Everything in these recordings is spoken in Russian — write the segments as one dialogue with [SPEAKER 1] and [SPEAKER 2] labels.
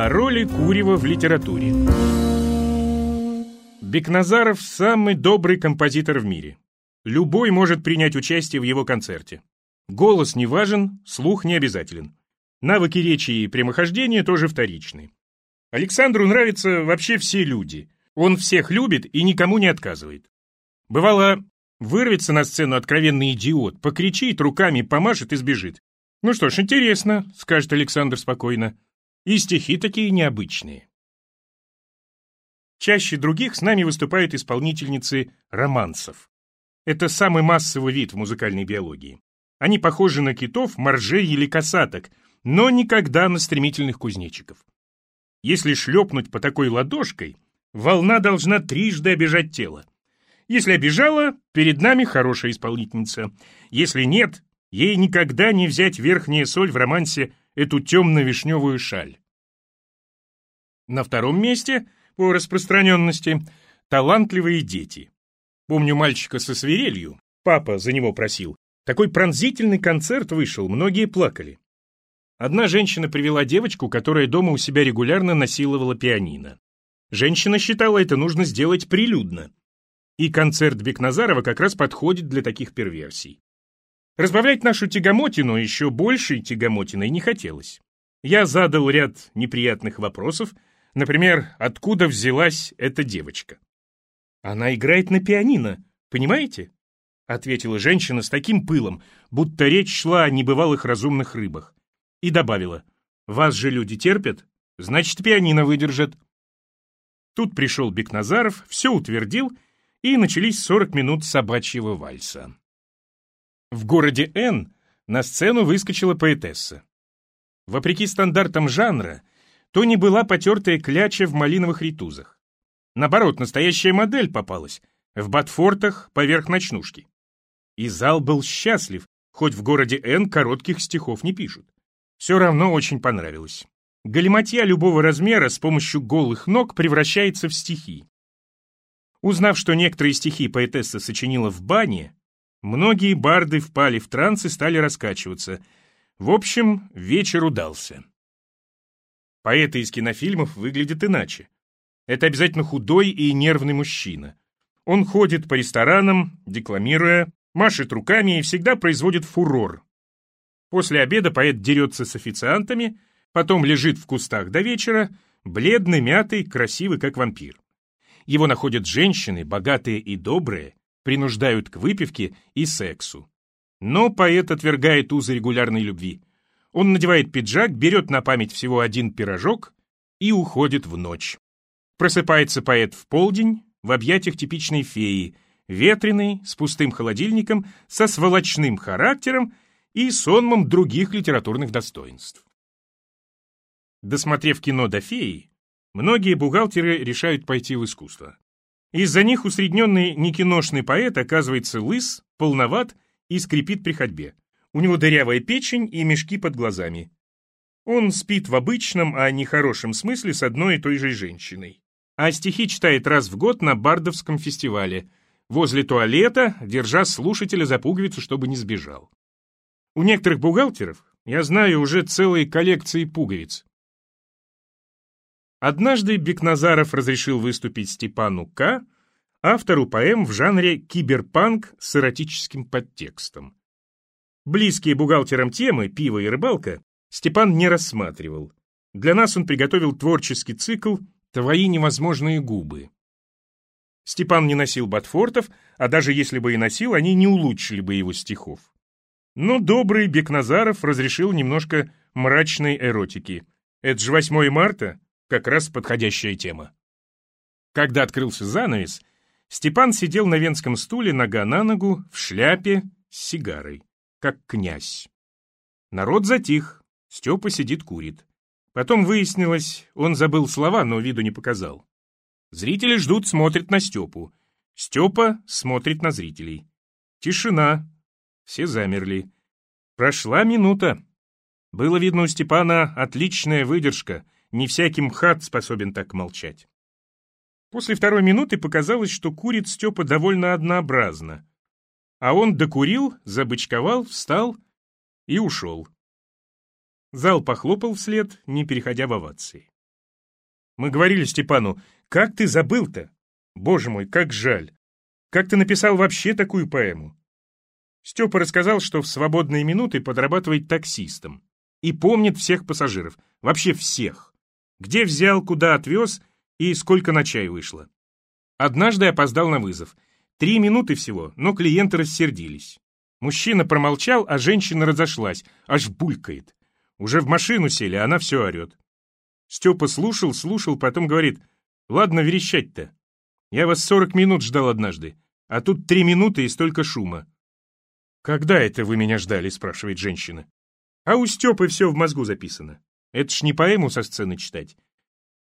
[SPEAKER 1] О роли курева в литературе. Бекназаров – самый добрый композитор в мире. Любой может принять участие в его концерте. Голос не важен, слух не обязателен. Навыки речи и прямохождения тоже вторичны. Александру нравятся вообще все люди. Он всех любит и никому не отказывает. Бывало, вырвется на сцену откровенный идиот, покричит, руками помашет и сбежит. «Ну что ж, интересно», — скажет Александр спокойно. «И стихи такие необычные». Чаще других с нами выступают исполнительницы романсов. Это самый массовый вид в музыкальной биологии. Они похожи на китов, моржей или касаток, но никогда на стремительных кузнечиков. Если шлепнуть по такой ладошкой, волна должна трижды обижать тело. Если обижала, перед нами хорошая исполнительница. Если нет, ей никогда не взять верхняя соль в романсе эту темно-вишневую шаль. На втором месте по распространенности талантливые дети. Помню мальчика со свирелью, папа за него просил. Такой пронзительный концерт вышел, многие плакали. Одна женщина привела девочку, которая дома у себя регулярно насиловала пианино. Женщина считала это нужно сделать прилюдно. И концерт Бекназарова как раз подходит для таких перверсий. Разбавлять нашу тягомотину еще большей тягомотиной не хотелось. Я задал ряд неприятных вопросов, например, откуда взялась эта девочка. Она играет на пианино, понимаете? ответила женщина с таким пылом, будто речь шла о небывалых разумных рыбах. И добавила, «Вас же люди терпят, значит, пианино выдержат». Тут пришел Бекназаров, все утвердил, и начались 40 минут собачьего вальса. В городе Н на сцену выскочила поэтесса. Вопреки стандартам жанра, то не была потертая кляча в малиновых ритузах. Наоборот, настоящая модель попалась, в ботфортах поверх ночнушки. И зал был счастлив, хоть в городе Н коротких стихов не пишут. Все равно очень понравилось. Галиматья любого размера с помощью голых ног превращается в стихи. Узнав, что некоторые стихи поэтесса сочинила в бане, многие барды впали в транс и стали раскачиваться. В общем, вечер удался. Поэты из кинофильмов выглядят иначе. Это обязательно худой и нервный мужчина. Он ходит по ресторанам, декламируя, машет руками и всегда производит фурор. После обеда поэт дерется с официантами, потом лежит в кустах до вечера, бледный, мятый, красивый, как вампир. Его находят женщины, богатые и добрые, принуждают к выпивке и сексу. Но поэт отвергает узы регулярной любви. Он надевает пиджак, берет на память всего один пирожок и уходит в ночь. Просыпается поэт в полдень, в объятиях типичной феи — ветреный, с пустым холодильником, со сволочным характером и сонмом других литературных достоинств. Досмотрев кино до феи, многие бухгалтеры решают пойти в искусство. Из-за них усредненный некиношный поэт оказывается лыс, полноват и скрипит при ходьбе. У него дырявая печень и мешки под глазами. Он спит в обычном, а не хорошем смысле с одной и той же женщиной. А стихи читает раз в год на Бардовском фестивале – возле туалета, держа слушателя за пуговицу, чтобы не сбежал. У некоторых бухгалтеров, я знаю, уже целые коллекции пуговиц. Однажды Бекназаров разрешил выступить Степану К., автору поэм в жанре киберпанк с эротическим подтекстом. Близкие бухгалтерам темы «Пиво и рыбалка» Степан не рассматривал. Для нас он приготовил творческий цикл «Твои невозможные губы». Степан не носил ботфортов, а даже если бы и носил, они не улучшили бы его стихов. Но добрый Бекназаров разрешил немножко мрачной эротики. Это же 8 марта, как раз подходящая тема. Когда открылся занавес, Степан сидел на венском стуле нога на ногу, в шляпе, с сигарой, как князь. Народ затих, Степа сидит курит. Потом выяснилось, он забыл слова, но виду не показал. Зрители ждут, смотрят на Степу. Степа смотрит на зрителей. Тишина. Все замерли. Прошла минута. Было видно у Степана отличная выдержка. Не всякий МХАТ способен так молчать. После второй минуты показалось, что курит Степа довольно однообразно. А он докурил, забычковал, встал и ушел. Зал похлопал вслед, не переходя в овации. Мы говорили Степану, как ты забыл-то? Боже мой, как жаль. Как ты написал вообще такую поэму? Степа рассказал, что в свободные минуты подрабатывает таксистом и помнит всех пассажиров, вообще всех. Где взял, куда отвез и сколько на чай вышло. Однажды опоздал на вызов. Три минуты всего, но клиенты рассердились. Мужчина промолчал, а женщина разошлась, аж булькает. Уже в машину сели, а она все орет. Степа слушал, слушал, потом говорит, «Ладно верещать-то. Я вас сорок минут ждал однажды, а тут три минуты и столько шума». «Когда это вы меня ждали?» — спрашивает женщина. «А у Степы все в мозгу записано. Это ж не поэму со сцены читать.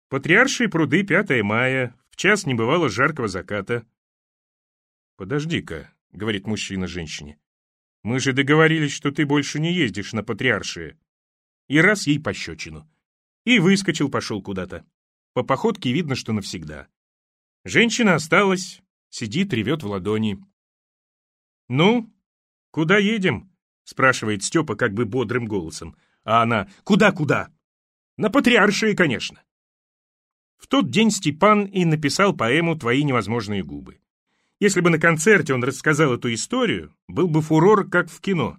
[SPEAKER 1] Патриаршие пруды, 5 мая, в час не бывало жаркого заката». «Подожди-ка», — говорит мужчина женщине. «Мы же договорились, что ты больше не ездишь на патриаршие». И раз ей пощечину. И выскочил, пошел куда-то. По походке видно, что навсегда. Женщина осталась, сидит, ревет в ладони. «Ну, «Куда едем?» — спрашивает Степа как бы бодрым голосом. А она «Куда-куда?» «На Патриаршие, конечно». В тот день Степан и написал поэму «Твои невозможные губы». Если бы на концерте он рассказал эту историю, был бы фурор, как в кино.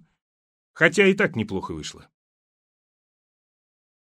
[SPEAKER 1] Хотя и так неплохо вышло.